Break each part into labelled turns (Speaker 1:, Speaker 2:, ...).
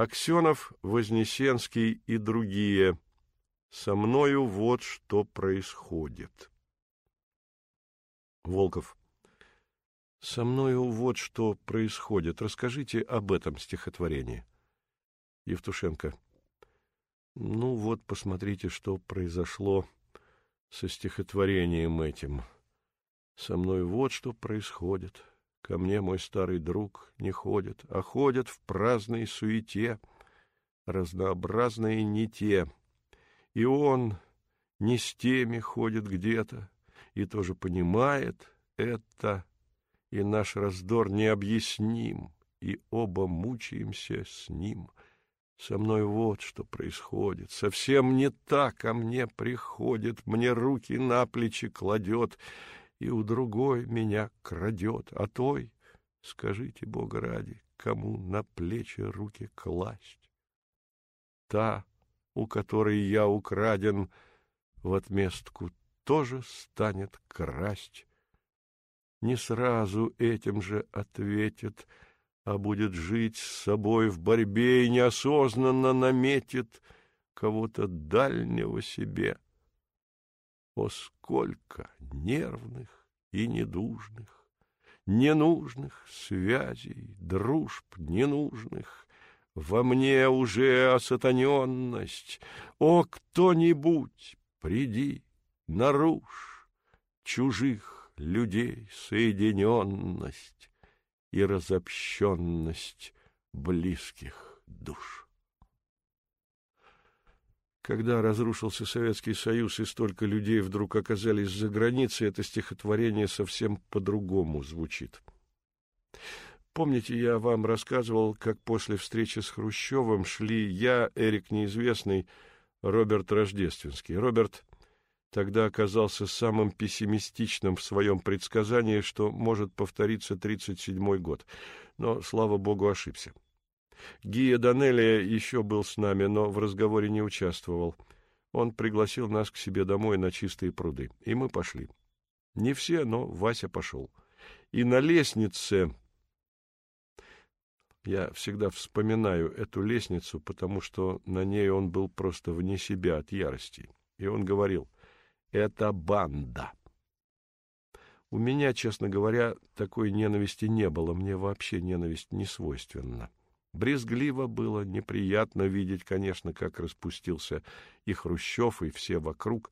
Speaker 1: Аксенов, Вознесенский и другие. Со мною вот что происходит. Волков. Со мною вот что происходит. Расскажите об этом стихотворении. Евтушенко. Ну вот, посмотрите, что произошло со стихотворением этим. Со мной вот что происходит. Ко мне мой старый друг не ходит, а ходят в праздной суете, разнообразные не те. И он не с теми ходит где-то, и тоже понимает это, и наш раздор необъясним, и оба мучаемся с ним. Со мной вот что происходит, совсем не так ко мне приходит, мне руки на плечи кладет, и у другой меня крадет, а той, скажите, Бога ради, кому на плечи руки класть? Та, у которой я украден, в отместку тоже станет красть. Не сразу этим же ответит — а будет жить с собой в борьбе и неосознанно наметит кого-то дальнего себе. О, сколько нервных и недужных, ненужных связей, дружб ненужных, во мне уже осатаненность. О, кто-нибудь, приди, нарушь чужих людей соединенность и разобщенность близких душ. Когда разрушился Советский Союз и столько людей вдруг оказались за границей, это стихотворение совсем по-другому звучит. Помните, я вам рассказывал, как после встречи с Хрущевым шли я, Эрик Неизвестный, Роберт Рождественский. Роберт тогда оказался самым пессимистичным в своем предсказании, что может повториться 37-й год. Но, слава богу, ошибся. Гия Данелия еще был с нами, но в разговоре не участвовал. Он пригласил нас к себе домой на чистые пруды, и мы пошли. Не все, но Вася пошел. И на лестнице... Я всегда вспоминаю эту лестницу, потому что на ней он был просто вне себя от ярости. И он говорил — это банда. У меня, честно говоря, такой ненависти не было, мне вообще ненависть не свойственна. Брезгливо было, неприятно видеть, конечно, как распустился и Хрущев, и все вокруг.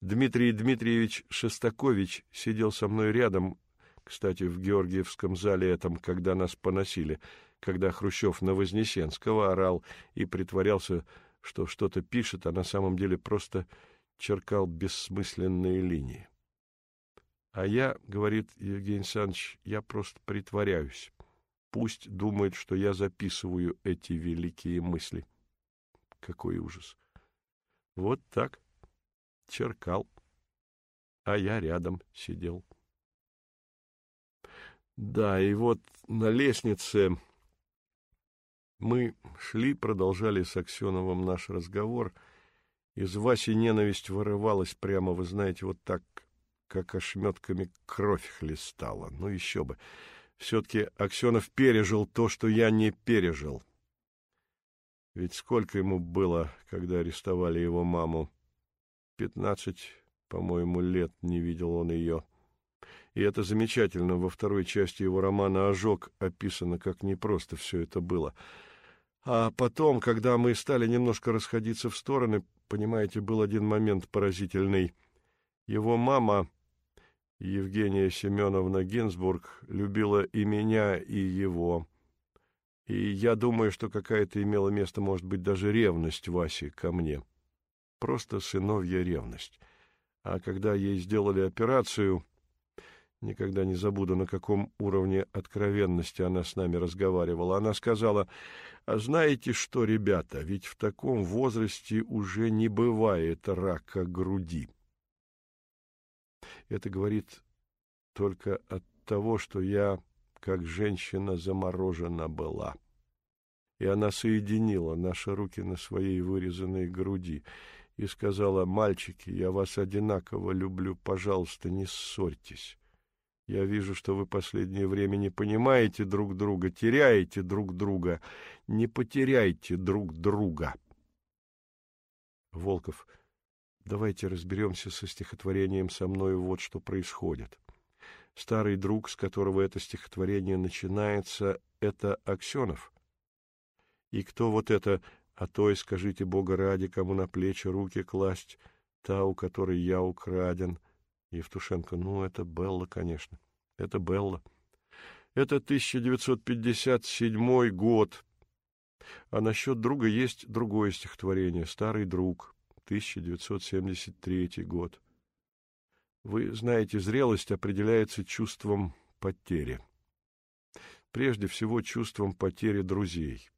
Speaker 1: Дмитрий Дмитриевич Шестакович сидел со мной рядом, кстати, в Георгиевском зале этом, когда нас поносили, когда Хрущев на Вознесенского орал и притворялся, что что-то пишет, а на самом деле просто черкал бессмысленные линии. А я, говорит Евгений Александрович, я просто притворяюсь. Пусть думает, что я записываю эти великие мысли. Какой ужас! Вот так черкал, а я рядом сидел. Да, и вот на лестнице мы шли, продолжали с Аксеновым наш разговор — из Васи ненависть вырывалась прямо, вы знаете, вот так, как ошметками кровь хлестала. Ну, еще бы. Все-таки Аксенов пережил то, что я не пережил. Ведь сколько ему было, когда арестовали его маму? Пятнадцать, по-моему, лет не видел он ее. И это замечательно. Во второй части его романа «Ожог» описано, как непросто все это было. А потом, когда мы стали немножко расходиться в стороны, понимаете, был один момент поразительный. Его мама, Евгения Семеновна Гинзбург, любила и меня, и его. И я думаю, что какая-то имела место, может быть, даже ревность Васи ко мне. Просто сыновья ревность. А когда ей сделали операцию, никогда не забуду, на каком уровне откровенности она с нами разговаривала. Она сказала, а знаете что, ребята, ведь в таком возрасте уже не бывает рака груди. Это говорит только от того, что я, как женщина, заморожена была. И она соединила наши руки на своей вырезанной груди и сказала, «Мальчики, я вас одинаково люблю, пожалуйста, не ссорьтесь». Я вижу, что вы последнее время не понимаете друг друга, теряете друг друга. Не потеряйте друг друга. Волков. Давайте разберемся со стихотворением «Со мною вот что происходит». Старый друг, с которого это стихотворение начинается, это Аксенов. И кто вот это «А той, скажите Бога ради, кому на плечи руки класть, та, у которой я украден». Евтушенко, ну, это Белла, конечно. Это Белла. Это 1957 год. А насчет друга есть другое стихотворение «Старый друг», 1973 год. Вы знаете, зрелость определяется чувством потери. Прежде всего, чувством потери друзей.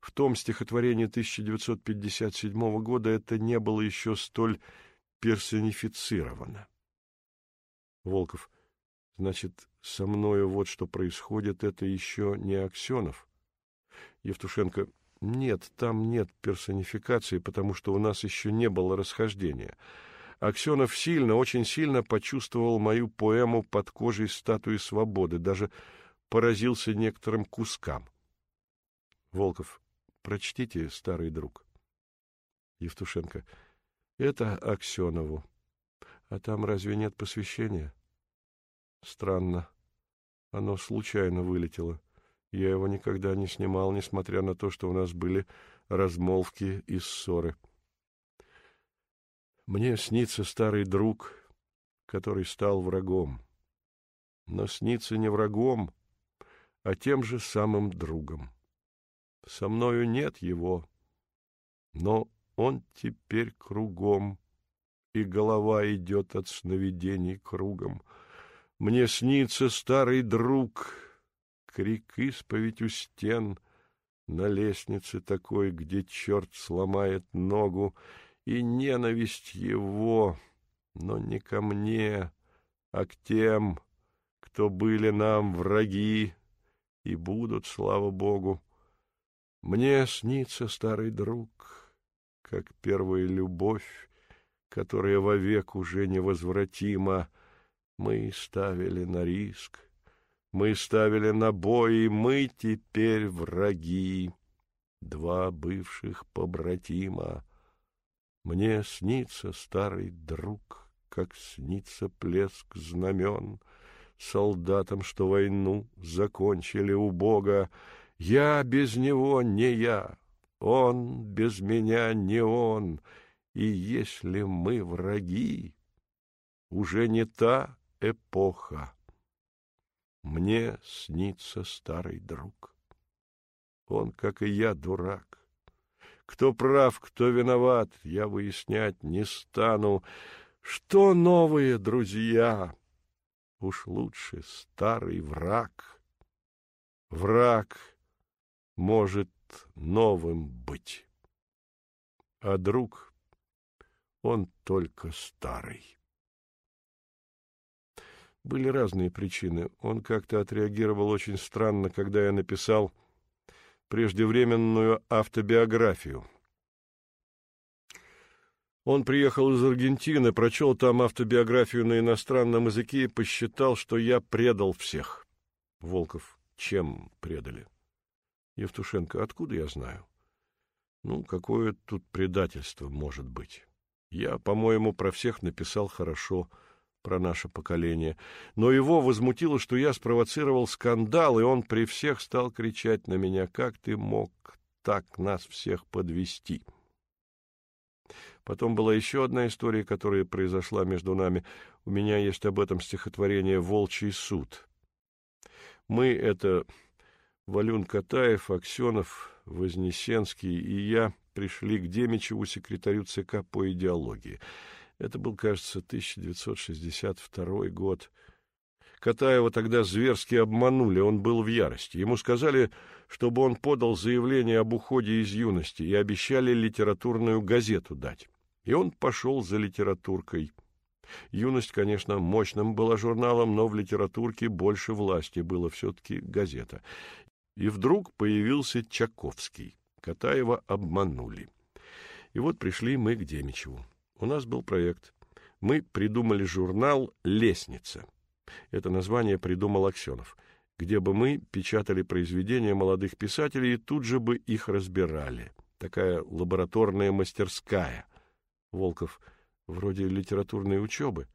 Speaker 1: В том стихотворении 1957 года это не было еще столь персонифицировано. Волков. Значит, со мною вот что происходит, это еще не Аксенов? Евтушенко. Нет, там нет персонификации, потому что у нас еще не было расхождения. Аксенов сильно, очень сильно почувствовал мою поэму под кожей статуи свободы, даже поразился некоторым кускам. Волков. Прочтите, старый друг. Евтушенко. Это Аксенову. А там разве нет посвящения? Странно. Оно случайно вылетело. Я его никогда не снимал, несмотря на то, что у нас были размолвки и ссоры. Мне снится старый друг, который стал врагом. Но снится не врагом, а тем же самым другом. Со мною нет его, но он теперь кругом и голова идет от сновидений кругом. Мне снится старый друг, крик исповедь у стен, на лестнице такой, где черт сломает ногу, и ненависть его, но не ко мне, а к тем, кто были нам враги и будут, слава Богу. Мне снится старый друг, как первая любовь, которая вовек уже невозвратима. Мы ставили на риск, мы ставили на бой, и мы теперь враги, два бывших побратима. Мне снится старый друг, как снится плеск знамен, солдатам, что войну закончили у Бога. Я без него не я, он без меня не он, и если мы враги, уже не та эпоха. Мне снится старый друг. Он, как и я, дурак. Кто прав, кто виноват, я выяснять не стану. Что новые друзья? Уж лучше старый враг. Враг может новым быть, а друг он только старый. Были разные причины. Он как-то отреагировал очень странно, когда я написал преждевременную автобиографию. Он приехал из Аргентины, прочел там автобиографию на иностранном языке и посчитал, что я предал всех. Волков, чем предали? Евтушенко, откуда я знаю? Ну, какое тут предательство может быть? Я, по-моему, про всех написал хорошо, про наше поколение. Но его возмутило, что я спровоцировал скандал, и он при всех стал кричать на меня, «Как ты мог так нас всех подвести?» Потом была еще одна история, которая произошла между нами. У меня есть об этом стихотворение «Волчий суд». Мы — это Валюн Катаев, Аксенов, Вознесенский и я пришли к Демичеву, секретарю ЦК по идеологии. Это был, кажется, 1962 год. Катаева тогда зверски обманули, он был в ярости. Ему сказали, чтобы он подал заявление об уходе из юности и обещали литературную газету дать. И он пошел за литературкой. Юность, конечно, мощным была журналом, но в литературке больше власти было все-таки газета. И вдруг появился Чаковский. Катаева обманули. И вот пришли мы к Демичеву. У нас был проект. Мы придумали журнал «Лестница». Это название придумал Аксенов, где бы мы печатали произведения молодых писателей и тут же бы их разбирали. Такая лабораторная мастерская. Волков, вроде литературной учебы.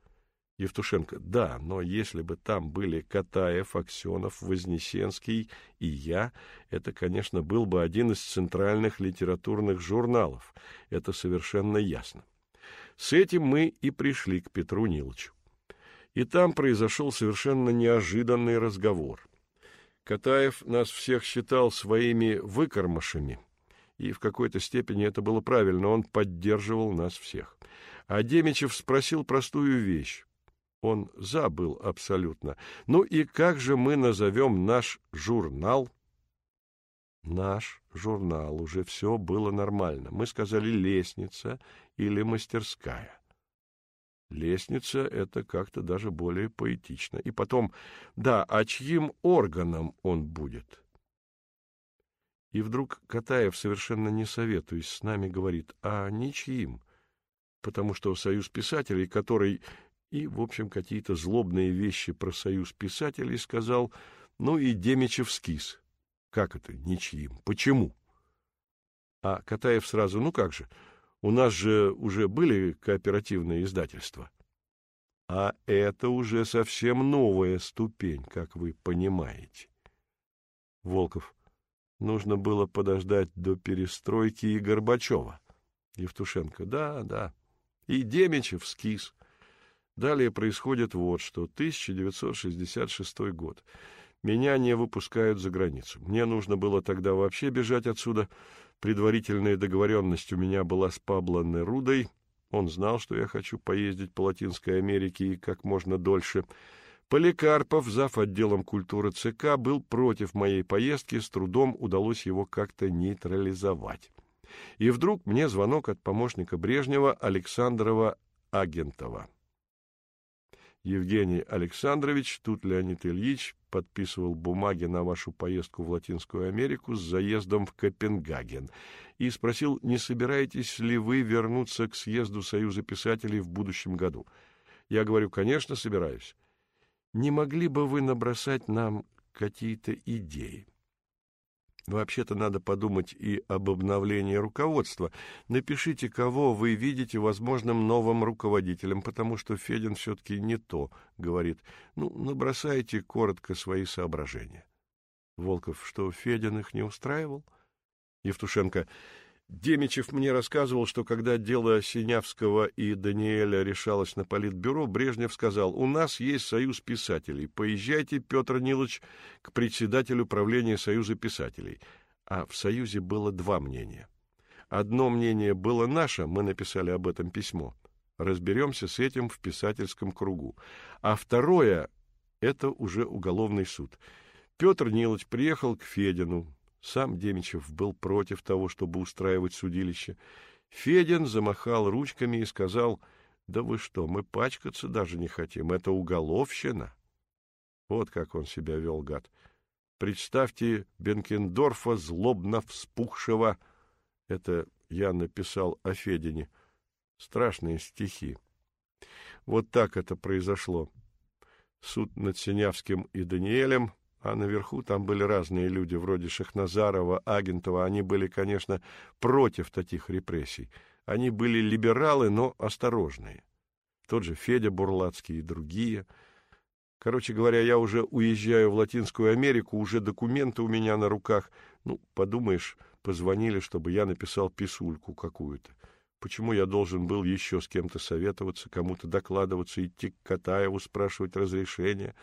Speaker 1: Евтушенко, да, но если бы там были Катаев, Аксенов, Вознесенский и я, это, конечно, был бы один из центральных литературных журналов. Это совершенно ясно. С этим мы и пришли к Петру Ниловичу. И там произошел совершенно неожиданный разговор. Катаев нас всех считал своими выкормышами, и в какой-то степени это было правильно, он поддерживал нас всех. А Демичев спросил простую вещь. Он забыл абсолютно. Ну и как же мы назовем наш журнал? Наш журнал, уже все было нормально. Мы сказали «лестница» или «мастерская». Лестница — это как-то даже более поэтично. И потом, да, а чьим органом он будет? И вдруг Катаев, совершенно не советуясь с нами, говорит, а ничьим, потому что Союз писателей, который и, в общем, какие-то злобные вещи про Союз писателей сказал, ну и Демичев скис. Как это ничьим? Почему? А Катаев сразу, ну как же, у нас же уже были кооперативные издательства. А это уже совсем новая ступень, как вы понимаете. Волков. Нужно было подождать до перестройки и Горбачева. Евтушенко. Да, да. И Демичев скис. Далее происходит вот что. 1966 год. Меня не выпускают за границу. Мне нужно было тогда вообще бежать отсюда. Предварительная договоренность у меня была с Пабло Нерудой. Он знал, что я хочу поездить по Латинской Америке и как можно дольше. Поликарпов, зав. отделом культуры ЦК, был против моей поездки, с трудом удалось его как-то нейтрализовать. И вдруг мне звонок от помощника Брежнева Александрова Агентова. Евгений Александрович, тут Леонид Ильич подписывал бумаги на вашу поездку в Латинскую Америку с заездом в Копенгаген и спросил, не собираетесь ли вы вернуться к съезду Союза писателей в будущем году. Я говорю, конечно, собираюсь. Не могли бы вы набросать нам какие-то идеи? Вообще-то надо подумать и об обновлении руководства. Напишите, кого вы видите возможным новым руководителем, потому что Федин все-таки не то, говорит. Ну, набросайте коротко свои соображения. Волков, что Федин их не устраивал? Евтушенко, Демичев мне рассказывал, что когда дело Синявского и Даниэля решалось на политбюро, Брежнев сказал, у нас есть союз писателей, поезжайте, Петр Нилович, к председателю правления союза писателей. А в союзе было два мнения. Одно мнение было наше, мы написали об этом письмо. Разберемся с этим в писательском кругу. А второе — это уже уголовный суд. Петр Нилович приехал к Федину, сам Демичев был против того, чтобы устраивать судилище. Федин замахал ручками и сказал, «Да вы что, мы пачкаться даже не хотим, это уголовщина». Вот как он себя вел, гад. Представьте Бенкендорфа, злобно вспухшего. Это я написал о Федине. Страшные стихи. Вот так это произошло. Суд над Синявским и Даниэлем — а наверху там были разные люди, вроде Шахназарова, Агентова. Они были, конечно, против таких репрессий. Они были либералы, но осторожные. Тот же Федя Бурлацкий и другие. Короче говоря, я уже уезжаю в Латинскую Америку, уже документы у меня на руках. Ну, подумаешь, позвонили, чтобы я написал писульку какую-то. Почему я должен был еще с кем-то советоваться, кому-то докладываться, идти к Катаеву, спрашивать разрешения?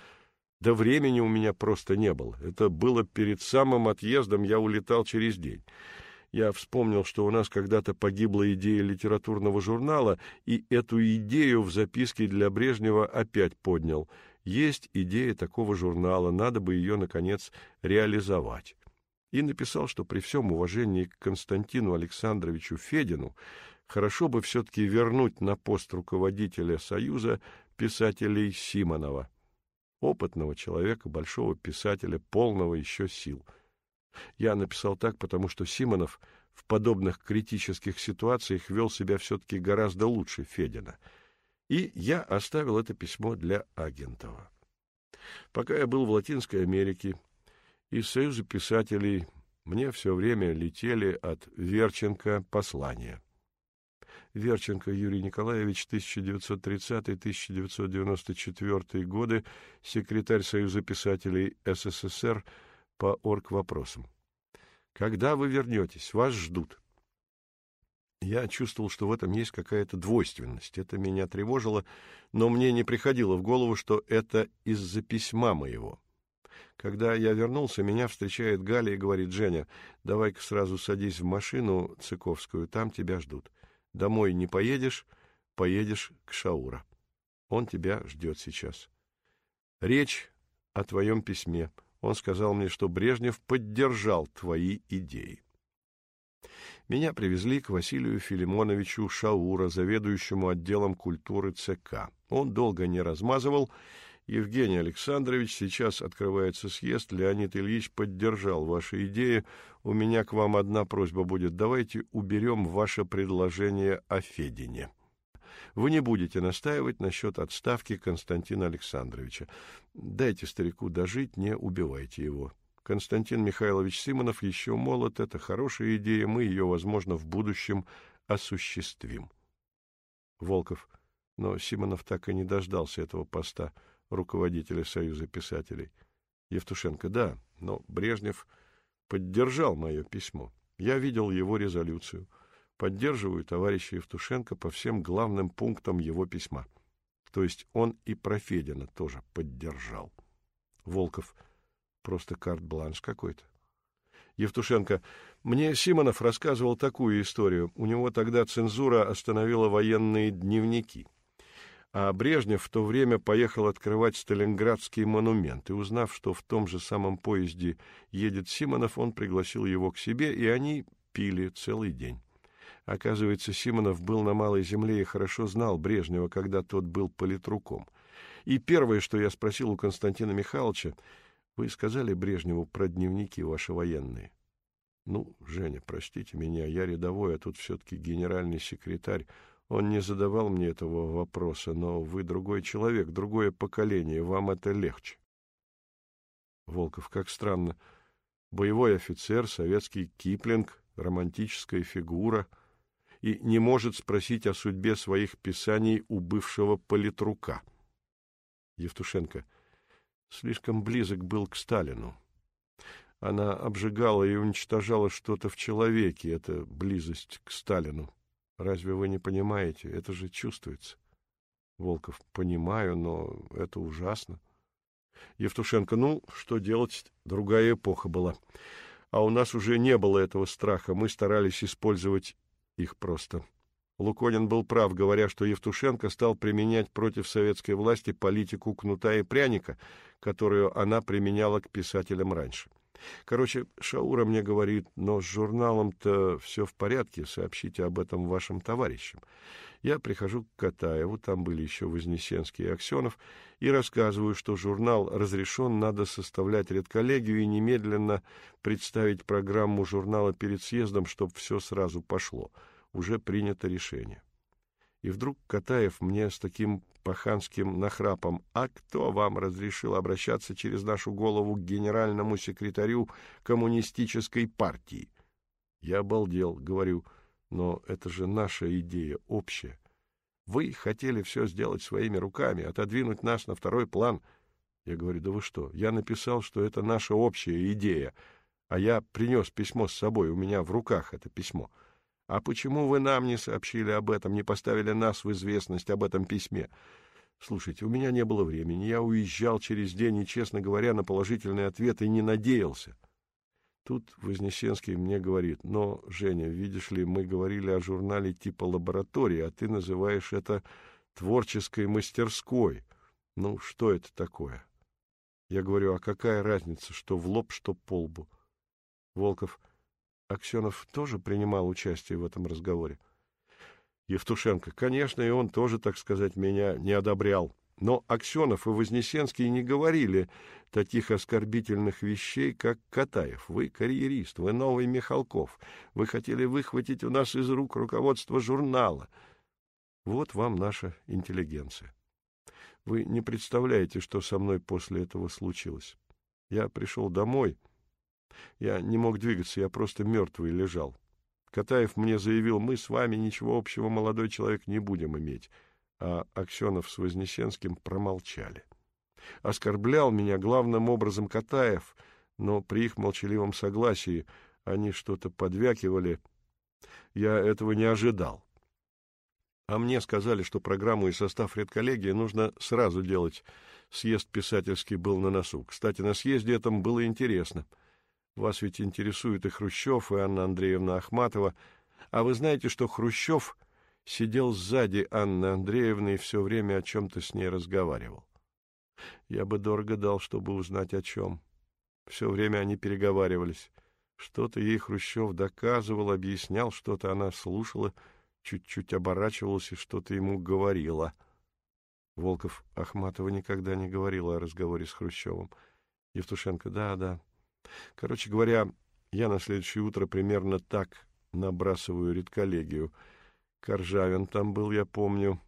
Speaker 1: Да времени у меня просто не было. Это было перед самым отъездом, я улетал через день. Я вспомнил, что у нас когда-то погибла идея литературного журнала, и эту идею в записке для Брежнева опять поднял. Есть идея такого журнала, надо бы ее, наконец, реализовать. И написал, что при всем уважении к Константину Александровичу Федину хорошо бы все-таки вернуть на пост руководителя Союза писателей Симонова опытного человека, большого писателя, полного еще сил. Я написал так, потому что Симонов в подобных критических ситуациях вел себя все-таки гораздо лучше Федина. И я оставил это письмо для Агентова. Пока я был в Латинской Америке, из Союза писателей мне все время летели от Верченко послания. Верченко Юрий Николаевич, 1930-1994 годы, секретарь Союза писателей СССР по оргвопросам. Когда вы вернетесь? Вас ждут. Я чувствовал, что в этом есть какая-то двойственность. Это меня тревожило, но мне не приходило в голову, что это из-за письма моего. Когда я вернулся, меня встречает Галя и говорит, «Женя, давай-ка сразу садись в машину Цыковскую, там тебя ждут. Домой не поедешь, поедешь к Шаура. Он тебя ждет сейчас. Речь о твоем письме. Он сказал мне, что Брежнев поддержал твои идеи. Меня привезли к Василию Филимоновичу Шаура, заведующему отделом культуры ЦК. Он долго не размазывал. Евгений Александрович, сейчас открывается съезд. Леонид Ильич поддержал ваши идеи. У меня к вам одна просьба будет. Давайте уберем ваше предложение о Федине. Вы не будете настаивать насчет отставки Константина Александровича. Дайте старику дожить, не убивайте его. Константин Михайлович Симонов еще молод, это хорошая идея, мы ее, возможно, в будущем осуществим. Волков. Но Симонов так и не дождался этого поста руководителя Союза писателей. Евтушенко. Да, но Брежнев поддержал мое письмо. Я видел его резолюцию. Поддерживаю товарища Евтушенко по всем главным пунктам его письма. То есть он и про Федина тоже поддержал. Волков. Просто карт-бланш какой-то. Евтушенко. Мне Симонов рассказывал такую историю. У него тогда цензура остановила военные дневники. А Брежнев в то время поехал открывать Сталинградский монумент, и узнав, что в том же самом поезде едет Симонов, он пригласил его к себе, и они пили целый день. Оказывается, Симонов был на Малой Земле и хорошо знал Брежнева, когда тот был политруком. И первое, что я спросил у Константина Михайловича, вы сказали Брежневу про дневники ваши военные? Ну, Женя, простите меня, я рядовой, а тут все-таки генеральный секретарь. Он не задавал мне этого вопроса, но вы другой человек, другое поколение, вам это легче. Волков, как странно. Боевой офицер, советский Киплинг, романтическая фигура и не может спросить о судьбе своих писаний у бывшего политрука. Евтушенко — слишком близок был к Сталину. Она обжигала и уничтожала что-то в человеке, эта близость к Сталину. Разве вы не понимаете? Это же чувствуется. Волков, понимаю, но это ужасно. Евтушенко, ну, что делать, другая эпоха была. А у нас уже не было этого страха, мы старались использовать их просто. Луконин был прав, говоря, что Евтушенко стал применять против советской власти политику кнута и пряника, которую она применяла к писателям раньше. Короче, Шаура мне говорит, но с журналом-то все в порядке, сообщите об этом вашим товарищам. Я прихожу к Катаеву, там были еще Вознесенский и Аксенов, и рассказываю, что журнал разрешен, надо составлять редколлегию и немедленно представить программу журнала перед съездом, чтобы все сразу пошло уже принято решение. И вдруг Катаев мне с таким паханским нахрапом «А кто вам разрешил обращаться через нашу голову к генеральному секретарю коммунистической партии?» Я обалдел, говорю, но это же наша идея общая. Вы хотели все сделать своими руками, отодвинуть нас на второй план. Я говорю, да вы что, я написал, что это наша общая идея, а я принес письмо с собой, у меня в руках это письмо. А почему вы нам не сообщили об этом, не поставили нас в известность об этом письме? Слушайте, у меня не было времени. Я уезжал через день и, честно говоря, на положительный ответ и не надеялся. Тут Вознесенский мне говорит, но, Женя, видишь ли, мы говорили о журнале типа лаборатории, а ты называешь это творческой мастерской. Ну, что это такое? Я говорю, а какая разница, что в лоб, что по лбу? Волков, — Аксенов тоже принимал участие в этом разговоре. Евтушенко, конечно, и он тоже, так сказать, меня не одобрял. Но Аксенов и Вознесенский не говорили таких оскорбительных вещей, как Катаев. Вы карьерист, вы новый Михалков. Вы хотели выхватить у нас из рук руководство журнала. Вот вам наша интеллигенция. Вы не представляете, что со мной после этого случилось. Я пришел домой. Я не мог двигаться, я просто мертвый лежал. Катаев мне заявил, мы с вами ничего общего, молодой человек, не будем иметь. А Аксенов с Вознесенским промолчали. Оскорблял меня главным образом Катаев, но при их молчаливом согласии они что-то подвякивали. Я этого не ожидал. А мне сказали, что программу и состав редколлегии нужно сразу делать. Съезд писательский был на носу. Кстати, на съезде этом было интересно. Вас ведь интересует и Хрущев, и Анна Андреевна Ахматова. А вы знаете, что Хрущев сидел сзади Анны Андреевны и все время о чем-то с ней разговаривал? Я бы дорого дал, чтобы узнать о чем. Все время они переговаривались. Что-то ей Хрущев доказывал, объяснял, что-то она слушала — чуть-чуть оборачивалась и что-то ему говорила. Волков Ахматова никогда не говорила о разговоре с Хрущевым. Евтушенко, да, да. Короче говоря, я на следующее утро примерно так набрасываю редколлегию. Коржавин там был, я помню.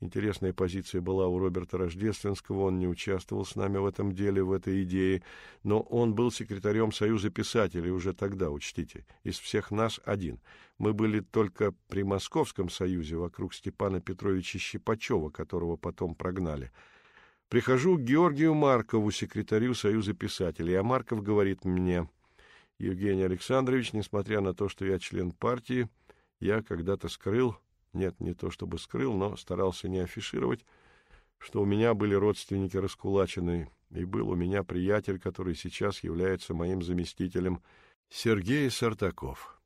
Speaker 1: Интересная позиция была у Роберта Рождественского, он не участвовал с нами в этом деле, в этой идее, но он был секретарем Союза писателей уже тогда, учтите, из всех нас один. Мы были только при Московском Союзе вокруг Степана Петровича Щипачева, которого потом прогнали. Прихожу к Георгию Маркову, секретарю Союза писателей, а Марков говорит мне, Евгений Александрович, несмотря на то, что я член партии, я когда-то скрыл нет, не то чтобы скрыл, но старался не афишировать, что у меня были родственники раскулаченные, и был у меня приятель, который сейчас является моим заместителем, Сергей Сартаков.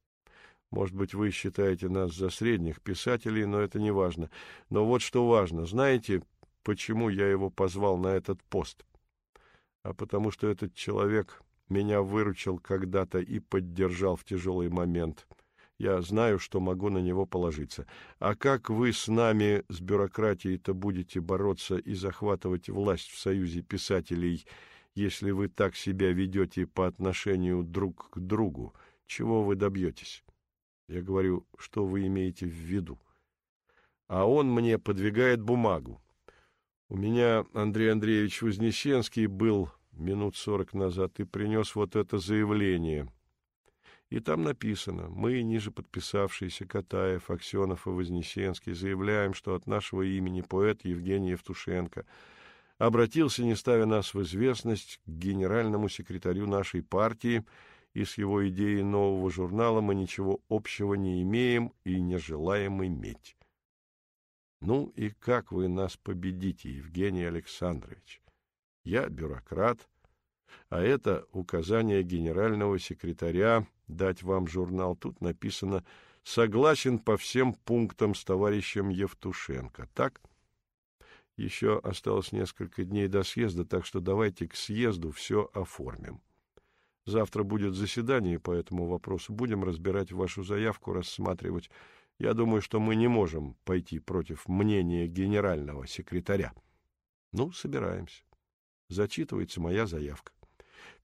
Speaker 1: Может быть, вы считаете нас за средних писателей, но это не важно. Но вот что важно. Знаете, почему я его позвал на этот пост? А потому что этот человек меня выручил когда-то и поддержал в тяжелый момент — я знаю, что могу на него положиться. А как вы с нами, с бюрократией-то, будете бороться и захватывать власть в Союзе писателей, если вы так себя ведете по отношению друг к другу? Чего вы добьетесь? Я говорю, что вы имеете в виду? А он мне подвигает бумагу. У меня Андрей Андреевич Вознесенский был минут сорок назад и принес вот это заявление — и там написано, мы, ниже подписавшиеся Катаев, Аксенов и Вознесенский, заявляем, что от нашего имени поэт Евгений Евтушенко обратился, не ставя нас в известность, к генеральному секретарю нашей партии, и с его идеей нового журнала мы ничего общего не имеем и не желаем иметь. Ну и как вы нас победите, Евгений Александрович? Я бюрократ, а это указание генерального секретаря дать вам журнал. Тут написано «Согласен по всем пунктам с товарищем Евтушенко». Так? Еще осталось несколько дней до съезда, так что давайте к съезду все оформим. Завтра будет заседание по этому вопросу. Будем разбирать вашу заявку, рассматривать. Я думаю, что мы не можем пойти против мнения генерального секретаря. Ну, собираемся. Зачитывается моя заявка.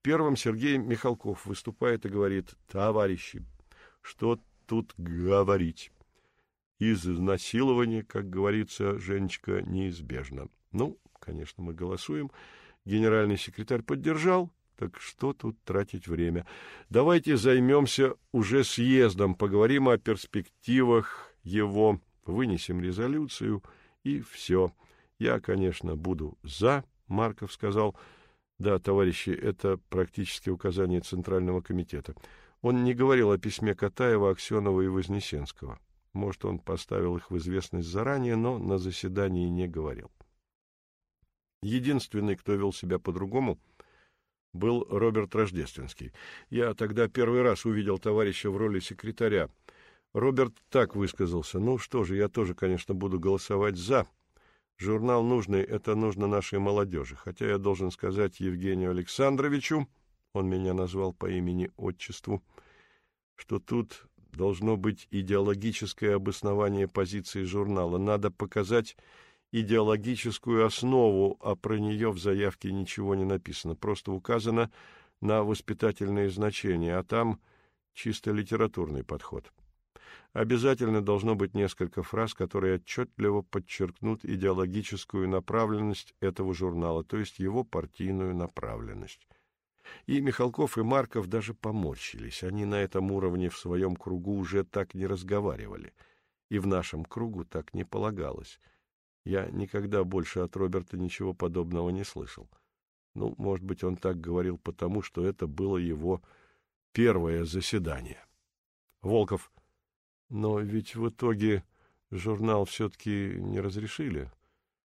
Speaker 1: Первым Сергей Михалков выступает и говорит, товарищи, что тут говорить? Из изнасилования, как говорится, Женечка, неизбежно. Ну, конечно, мы голосуем. Генеральный секретарь поддержал, так что тут тратить время? Давайте займемся уже съездом, поговорим о перспективах его, вынесем резолюцию и все. Я, конечно, буду за, Марков сказал, — да, товарищи, это практически указание Центрального комитета. Он не говорил о письме Катаева, Аксенова и Вознесенского. Может, он поставил их в известность заранее, но на заседании не говорил. Единственный, кто вел себя по-другому, был Роберт Рождественский. Я тогда первый раз увидел товарища в роли секретаря. Роберт так высказался. Ну что же, я тоже, конечно, буду голосовать «за», Журнал нужный — это нужно нашей молодежи. Хотя я должен сказать Евгению Александровичу, он меня назвал по имени-отчеству, что тут должно быть идеологическое обоснование позиции журнала. Надо показать идеологическую основу, а про нее в заявке ничего не написано. Просто указано на воспитательные значения, а там чисто литературный подход. Обязательно должно быть несколько фраз, которые отчетливо подчеркнут идеологическую направленность этого журнала, то есть его партийную направленность. И Михалков и Марков даже поморщились. Они на этом уровне в своем кругу уже так не разговаривали. И в нашем кругу так не полагалось. Я никогда больше от Роберта ничего подобного не слышал. Ну, может быть, он так говорил потому, что это было его первое заседание. Волков. Но ведь в итоге журнал все-таки не разрешили.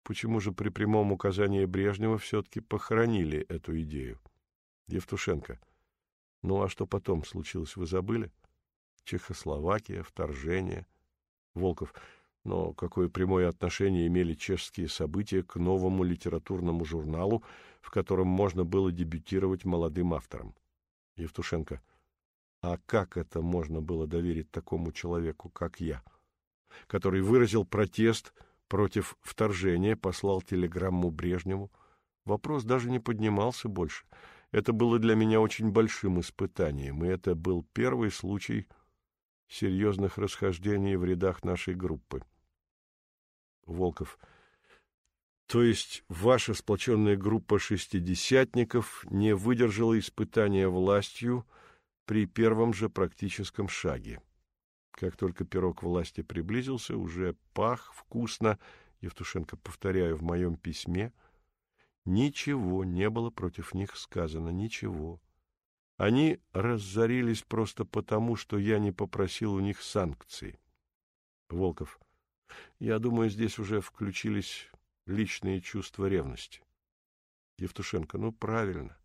Speaker 1: Почему же при прямом указании Брежнева все-таки похоронили эту идею? Евтушенко. Ну а что потом случилось, вы забыли? Чехословакия, вторжение. Волков. Но какое прямое отношение имели чешские события к новому литературному журналу, в котором можно было дебютировать молодым авторам? Евтушенко. А как это можно было доверить такому человеку, как я, который выразил протест против вторжения, послал телеграмму Брежневу? Вопрос даже не поднимался больше. Это было для меня очень большим испытанием, и это был первый случай серьезных расхождений в рядах нашей группы. Волков. То есть ваша сплоченная группа шестидесятников не выдержала испытания властью при первом же практическом шаге. Как только пирог власти приблизился, уже пах вкусно, Евтушенко, повторяю, в моем письме — Ничего не было против них сказано, ничего. Они разорились просто потому, что я не попросил у них санкций. Волков. Я думаю, здесь уже включились личные чувства ревности. Евтушенко. Ну, правильно.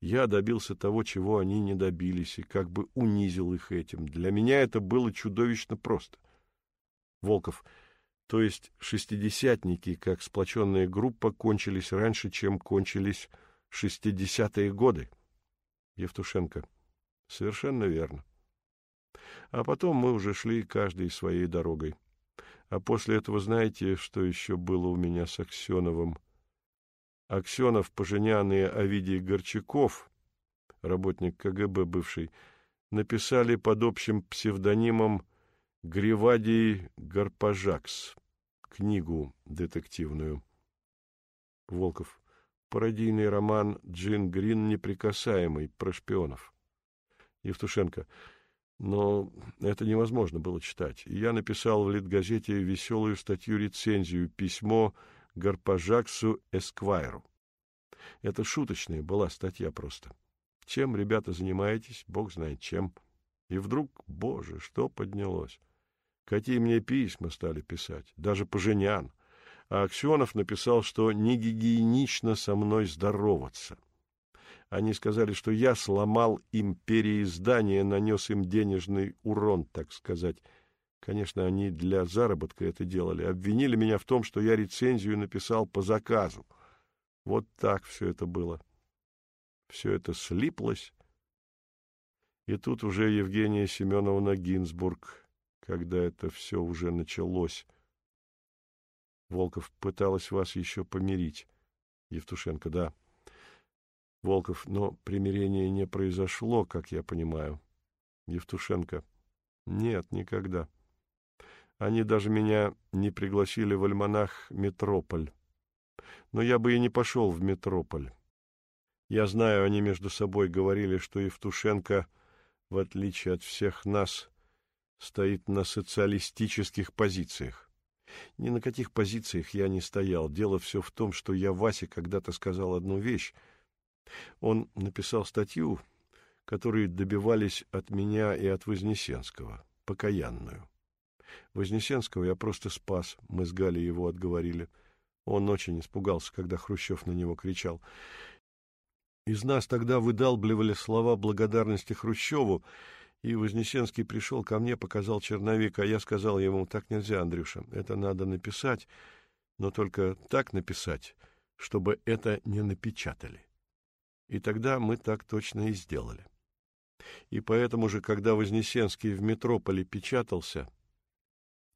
Speaker 1: Я добился того, чего они не добились, и как бы унизил их этим. Для меня это было чудовищно просто. Волков. То есть шестидесятники, как сплоченная группа, кончились раньше, чем кончились шестидесятые годы. Евтушенко. Совершенно верно. А потом мы уже шли каждый своей дорогой. А после этого знаете, что еще было у меня с Аксеновым? Аксенов, Поженян и Овидий Горчаков, работник КГБ бывший, написали под общим псевдонимом Гривадий Гарпажакс книгу детективную. Волков. Пародийный роман «Джин Грин. Неприкасаемый» про шпионов. Евтушенко. Но это невозможно было читать. я написал в Литгазете веселую статью-рецензию, письмо Гарпажаксу Эсквайру. Это шуточная была статья просто. Чем, ребята, занимаетесь? Бог знает чем. И вдруг, боже, что поднялось? Какие мне письма стали писать, даже Поженян. А Аксенов написал, что не гигиенично со мной здороваться. Они сказали, что я сломал им переиздание, нанес им денежный урон, так сказать. Конечно, они для заработка это делали. Обвинили меня в том, что я рецензию написал по заказу. Вот так все это было. Все это слиплось. И тут уже Евгения Семеновна Гинзбург когда это все уже началось. Волков пыталась вас еще помирить. Евтушенко, да. Волков, но примирение не произошло, как я понимаю. Евтушенко, нет, никогда. Они даже меня не пригласили в альманах «Метрополь». Но я бы и не пошел в «Метрополь». Я знаю, они между собой говорили, что Евтушенко, в отличие от всех нас, стоит на социалистических позициях. Ни на каких позициях я не стоял. Дело все в том, что я Васе когда-то сказал одну вещь. Он написал статью, которую добивались от меня и от Вознесенского, покаянную. Вознесенского я просто спас, мы с Галей его отговорили. Он очень испугался, когда Хрущев на него кричал. Из нас тогда выдалбливали слова благодарности Хрущеву, и Вознесенский пришел ко мне, показал черновик, а я сказал ему, так нельзя, Андрюша, это надо написать, но только так написать, чтобы это не напечатали. И тогда мы так точно и сделали. И поэтому же, когда Вознесенский в метрополе печатался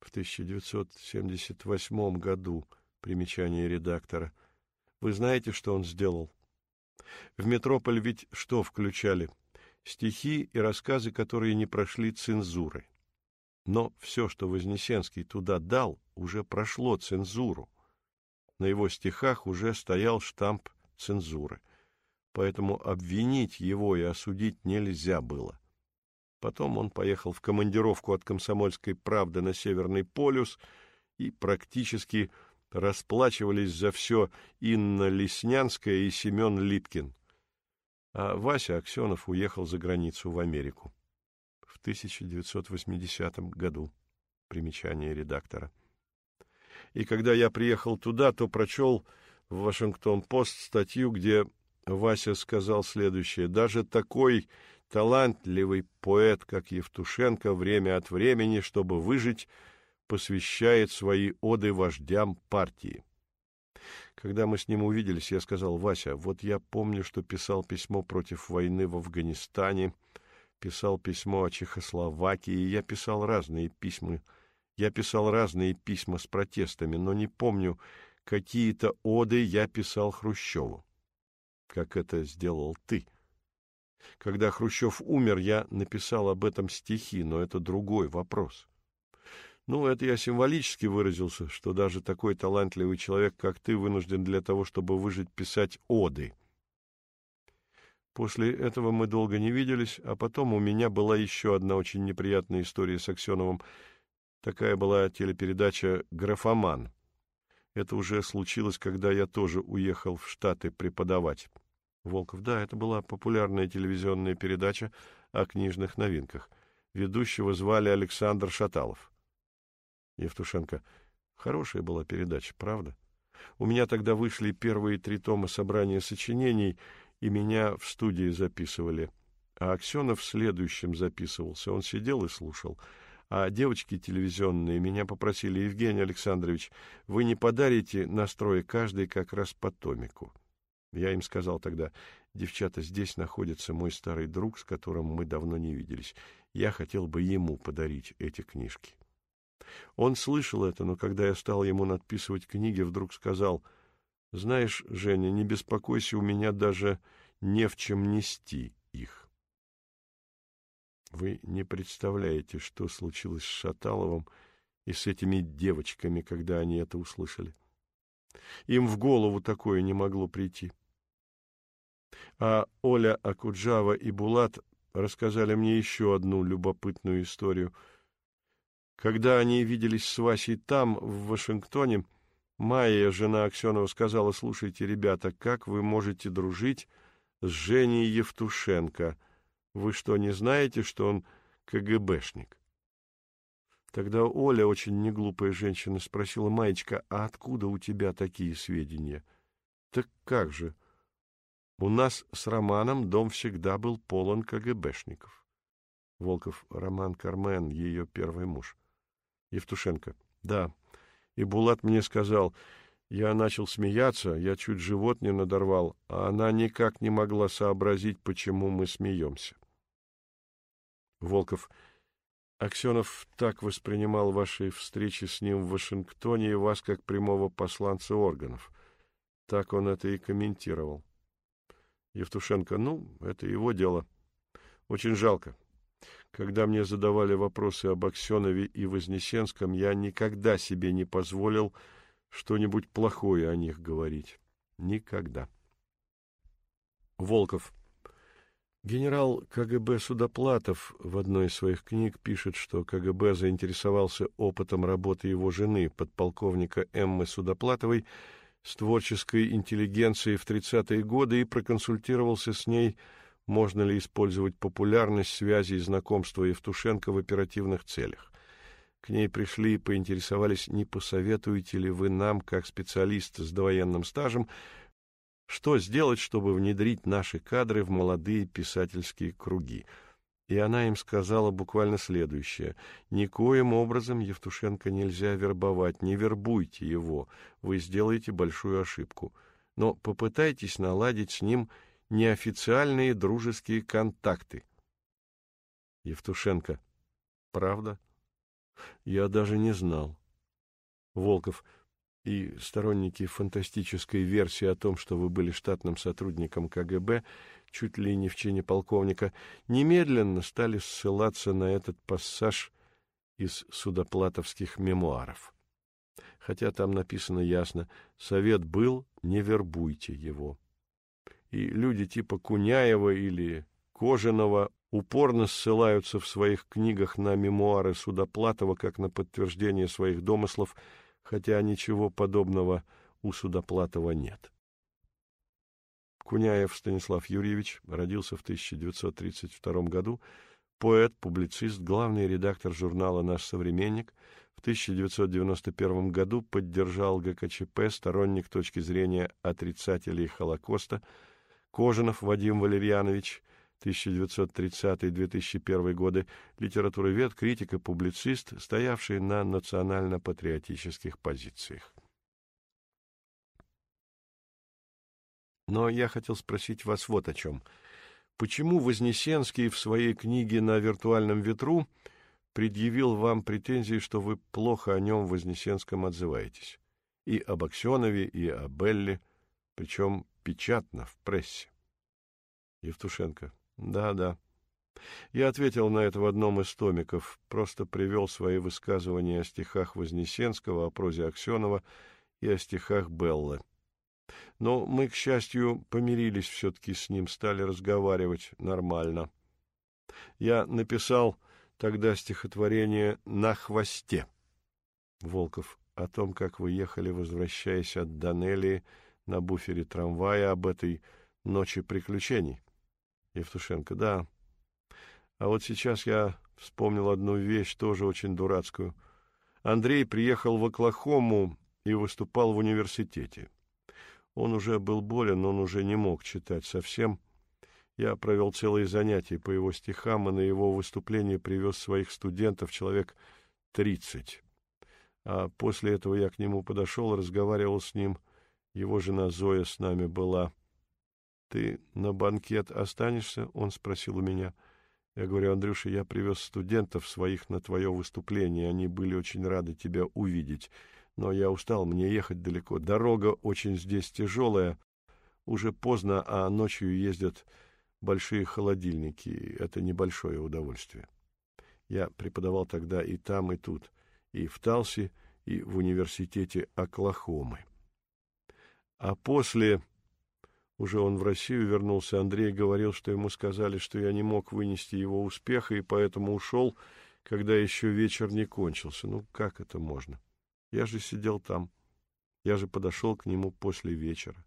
Speaker 1: в 1978 году, примечание редактора, вы знаете, что он сделал? В метрополь ведь что включали? стихи и рассказы, которые не прошли цензуры. Но все, что Вознесенский туда дал, уже прошло цензуру. На его стихах уже стоял штамп цензуры. Поэтому обвинить его и осудить нельзя было. Потом он поехал в командировку от «Комсомольской правды» на Северный полюс и практически расплачивались за все Инна Леснянская и Семен Литкин. А Вася Аксенов уехал за границу в Америку в 1980 году. Примечание редактора. И когда я приехал туда, то прочел в Вашингтон-Пост статью, где Вася сказал следующее. «Даже такой талантливый поэт, как Евтушенко, время от времени, чтобы выжить, посвящает свои оды вождям партии». Когда мы с ним увиделись, я сказал, «Вася, вот я помню, что писал письмо против войны в Афганистане, писал письмо о Чехословакии, я писал разные письма, я писал разные письма с протестами, но не помню, какие-то оды я писал Хрущеву, как это сделал ты. Когда Хрущев умер, я написал об этом стихи, но это другой вопрос. Ну, это я символически выразился, что даже такой талантливый человек, как ты, вынужден для того, чтобы выжить, писать оды. После этого мы долго не виделись, а потом у меня была еще одна очень неприятная история с Аксеновым — Такая была телепередача «Графоман». Это уже случилось, когда я тоже уехал в Штаты преподавать. Волков, да, это была популярная телевизионная передача о книжных новинках. Ведущего звали Александр Шаталов. Евтушенко, хорошая была передача, правда? У меня тогда вышли первые три тома собрания сочинений, и меня в студии записывали. А Аксенов в следующем записывался. Он сидел и слушал — а девочки телевизионные меня попросили, Евгений Александрович, вы не подарите настрой каждый как раз по томику. Я им сказал тогда, девчата, здесь находится мой старый друг, с которым мы давно не виделись. Я хотел бы ему подарить эти книжки. Он слышал это, но когда я стал ему надписывать книги, вдруг сказал, «Знаешь, Женя, не беспокойся, у меня даже не в чем нести их». Вы не представляете, что случилось с Шаталовым и с этими девочками, когда они это услышали. Им в голову такое не могло прийти. А Оля Акуджава и Булат рассказали мне еще одну любопытную историю. Когда они виделись с Васей там, в Вашингтоне, Майя, жена Аксенова, сказала, «Слушайте, ребята, как вы можете дружить с Женей Евтушенко?» Вы что, не знаете, что он КГБшник? Тогда Оля, очень неглупая женщина, спросила, «Маечка, а откуда у тебя такие сведения?» «Так как же? У нас с Романом дом всегда был полон КГБшников». Волков, Роман Кармен, ее первый муж. Евтушенко, «Да, и Булат мне сказал, я начал смеяться, я чуть живот не надорвал, а она никак не могла сообразить, почему мы смеемся. Волков. Аксенов так воспринимал ваши встречи с ним в Вашингтоне и вас как прямого посланца органов. Так он это и комментировал. Евтушенко. Ну, это его дело. Очень жалко. Когда мне задавали вопросы об Аксенове и Вознесенском, я никогда себе не позволил что-нибудь плохое о них говорить. Никогда. Волков. Генерал КГБ Судоплатов в одной из своих книг пишет, что КГБ заинтересовался опытом работы его жены, подполковника Эммы Судоплатовой, с творческой интеллигенцией в 30-е годы и проконсультировался с ней, можно ли использовать популярность связи и знакомства Евтушенко в оперативных целях. К ней пришли и поинтересовались, не посоветуете ли вы нам, как специалист с довоенным стажем, что сделать, чтобы внедрить наши кадры в молодые писательские круги. И она им сказала буквально следующее. «Никоим образом Евтушенко нельзя вербовать, не вербуйте его, вы сделаете большую ошибку. Но попытайтесь наладить с ним неофициальные дружеские контакты». Евтушенко. «Правда? Я даже не знал». Волков и сторонники фантастической версии о том, что вы были штатным сотрудником КГБ, чуть ли не в чине полковника, немедленно стали ссылаться на этот пассаж из судоплатовских мемуаров. Хотя там написано ясно «Совет был, не вербуйте его». И люди типа Куняева или Кожаного упорно ссылаются в своих книгах на мемуары Судоплатова как на подтверждение своих домыслов, хотя ничего подобного у Судоплатова нет. Куняев Станислав Юрьевич родился в 1932 году, поэт, публицист, главный редактор журнала «Наш современник», в 1991 году поддержал ГКЧП, сторонник точки зрения отрицателей Холокоста, Кожинов Вадим Валерьянович – 1930-2001 годы, литературовед, критик и публицист, стоявший на национально-патриотических позициях. Но я хотел спросить вас вот о чем. Почему Вознесенский в своей книге «На виртуальном ветру» предъявил вам претензии, что вы плохо о нем Вознесенском отзываетесь? И об Аксенове, и о Белле, причем печатно, в прессе. Евтушенко. Да, да. Я ответил на это в одном из томиков, просто привел свои высказывания о стихах Вознесенского, о прозе Аксенова и о стихах Беллы. Но мы, к счастью, помирились все-таки с ним, стали разговаривать нормально. Я написал тогда стихотворение «На хвосте». Волков о том, как вы ехали, возвращаясь от Данелии на буфере трамвая, об этой ночи приключений. Евтушенко. Да. А вот сейчас я вспомнил одну вещь, тоже очень дурацкую. Андрей приехал в Оклахому и выступал в университете. Он уже был болен, он уже не мог читать совсем. Я провел целые занятия по его стихам, и на его выступление привез своих студентов, человек тридцать. А после этого я к нему подошел, разговаривал с ним. Его жена Зоя с нами была. Ты на банкет останешься? Он спросил у меня. Я говорю, Андрюша, я привез студентов своих на твое выступление. Они были очень рады тебя увидеть. Но я устал, мне ехать далеко. Дорога очень здесь тяжелая. Уже поздно, а ночью ездят большие холодильники. Это небольшое удовольствие. Я преподавал тогда и там, и тут, и в Талсе, и в университете Оклахомы. А после уже он в Россию вернулся, Андрей говорил, что ему сказали, что я не мог вынести его успеха, и поэтому ушел, когда еще вечер не кончился. Ну, как это можно? Я же сидел там. Я же подошел к нему после вечера.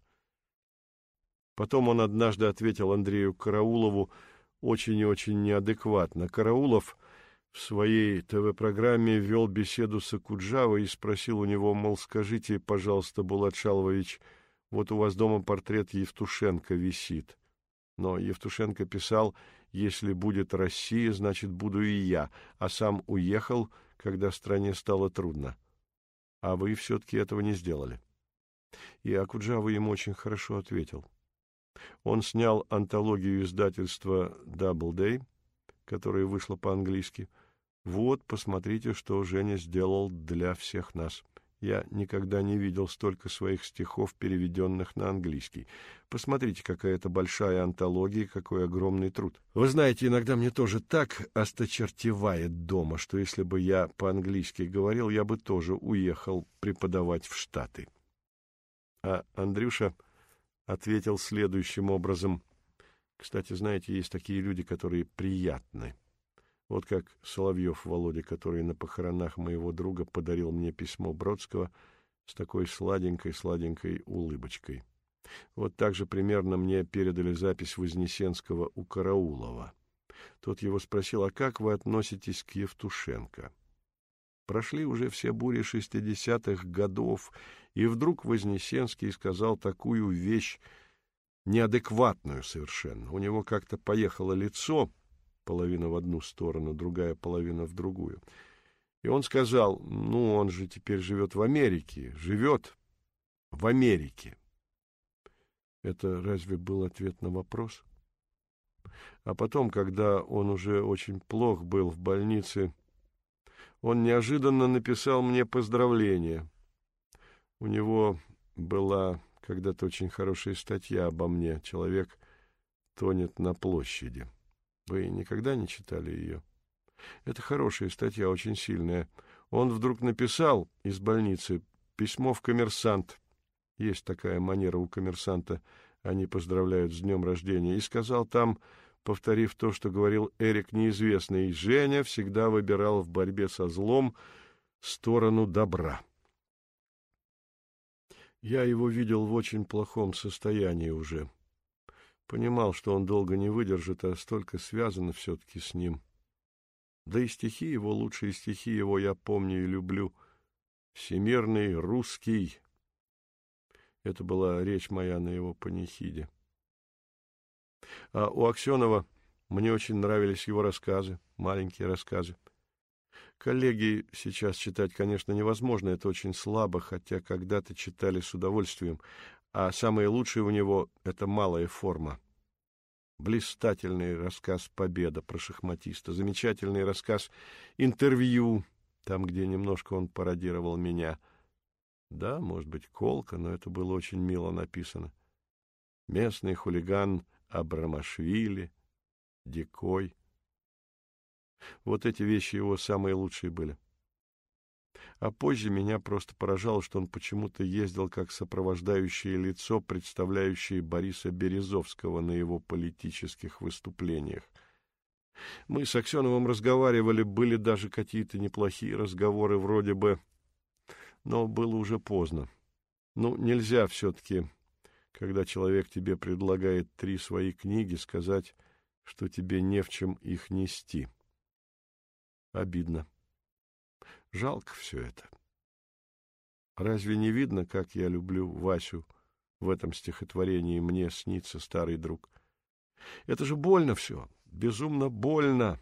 Speaker 1: Потом он однажды ответил Андрею Караулову очень и очень неадекватно. Караулов в своей ТВ-программе вел беседу с Акуджавой и спросил у него, мол, скажите, пожалуйста, Булат Шалович, — вот у вас дома портрет Евтушенко висит. Но Евтушенко писал, если будет Россия, значит, буду и я, а сам уехал, когда стране стало трудно. А вы все-таки этого не сделали. И Акуджава ему очень хорошо ответил. Он снял антологию издательства Doubleday, которая вышла по-английски. Вот, посмотрите, что Женя сделал для всех нас. Я никогда не видел столько своих стихов, переведенных на английский. Посмотрите, какая это большая антология, какой огромный труд. Вы знаете, иногда мне тоже так осточертевает дома, что если бы я по-английски говорил, я бы тоже уехал преподавать в Штаты. А Андрюша ответил следующим образом. Кстати, знаете, есть такие люди, которые приятны. Вот как Соловьев Володя, который на похоронах моего друга подарил мне письмо Бродского с такой сладенькой-сладенькой улыбочкой. Вот так же примерно мне передали запись Вознесенского у Караулова. Тот его спросил, а как вы относитесь к Евтушенко? Прошли уже все бури шестидесятых годов, и вдруг Вознесенский сказал такую вещь, неадекватную совершенно. У него как-то поехало лицо, половина в одну сторону, другая половина в другую. И он сказал, ну, он же теперь живет в Америке, живет в Америке. Это разве был ответ на вопрос? А потом, когда он уже очень плох был в больнице, он неожиданно написал мне поздравление. У него была когда-то очень хорошая статья обо мне «Человек тонет на площади». Вы никогда не читали ее? Это хорошая статья, очень сильная. Он вдруг написал из больницы письмо в коммерсант. Есть такая манера у коммерсанта. Они поздравляют с днем рождения. И сказал там, повторив то, что говорил Эрик неизвестный, Женя всегда выбирал в борьбе со злом сторону добра. Я его видел в очень плохом состоянии уже. Понимал, что он долго не выдержит, а столько связано все-таки с ним. Да и стихи его, лучшие стихи его я помню и люблю. Всемирный русский. Это была речь моя на его панихиде. А у Аксенова мне очень нравились его рассказы, маленькие рассказы. Коллеги сейчас читать, конечно, невозможно, это очень слабо, хотя когда-то читали с удовольствием. А самое лучшее у него — это малая форма. Блистательный рассказ «Победа» про шахматиста, замечательный рассказ «Интервью», там, где немножко он пародировал меня. Да, может быть, колка, но это было очень мило написано. Местный хулиган Абрамашвили, Дикой. Вот эти вещи его самые лучшие были. А позже меня просто поражало, что он почему-то ездил как сопровождающее лицо, представляющее Бориса Березовского на его политических выступлениях. Мы с Аксеновым разговаривали, были даже какие-то неплохие разговоры вроде бы, но было уже поздно. Ну, нельзя все-таки, когда человек тебе предлагает три свои книги, сказать, что тебе не в чем их нести. Обидно. Жалко все это. Разве не видно, как я люблю Васю в этом стихотворении «Мне снится старый друг»? Это же больно все, безумно больно.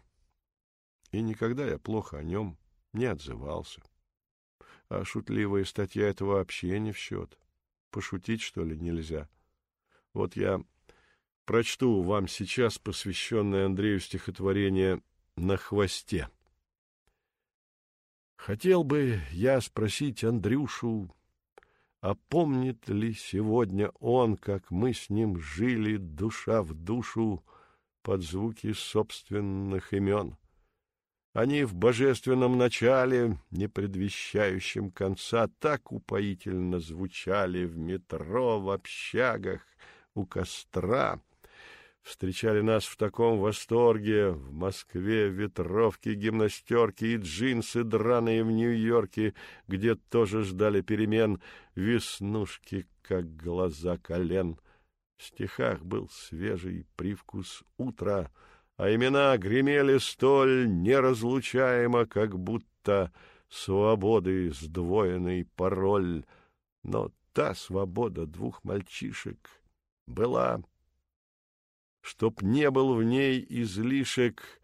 Speaker 1: И никогда я плохо о нем не отзывался. А шутливая статья — это вообще не в счет. Пошутить, что ли, нельзя? Вот я прочту вам сейчас посвященное Андрею стихотворение «На хвосте». Хотел бы я спросить Андрюшу, а помнит ли сегодня он, как мы с ним жили душа в душу под звуки собственных имен? Они в божественном начале, не предвещающем конца, так упоительно звучали в метро, в общагах, у костра — встречали нас в таком восторге. В Москве ветровки, гимнастерки и джинсы драные в Нью-Йорке, где тоже ждали перемен, веснушки, как глаза колен. В стихах был свежий привкус утра, а имена гремели столь неразлучаемо, как будто свободы сдвоенный пароль. Но та свобода двух мальчишек была чтоб не был в ней излишек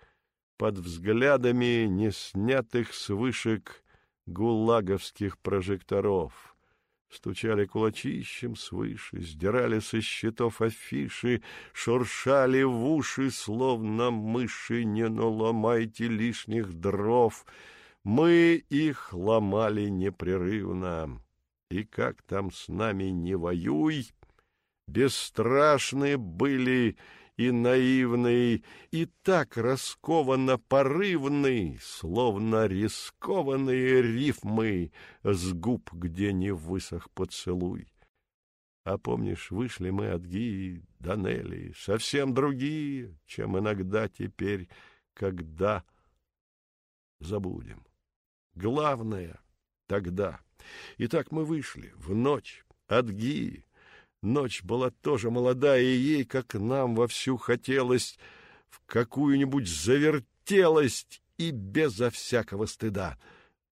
Speaker 1: под взглядами неснятых с вышек гулаговских прожекторов. Стучали кулачищем свыше, сдирали со счетов афиши, шуршали в уши, словно мыши, не наломайте лишних дров. Мы их ломали непрерывно, и как там с нами не воюй, бесстрашны были и наивный, и так раскованно порывный, словно рискованные рифмы с губ, где не высох поцелуй. А помнишь, вышли мы от Гии до Нелли, совсем другие, чем иногда теперь, когда забудем. Главное — тогда. И так мы вышли в ночь от Гии, Ночь была тоже молодая, и ей, как нам, вовсю хотелось в какую-нибудь завертелость и безо всякого стыда.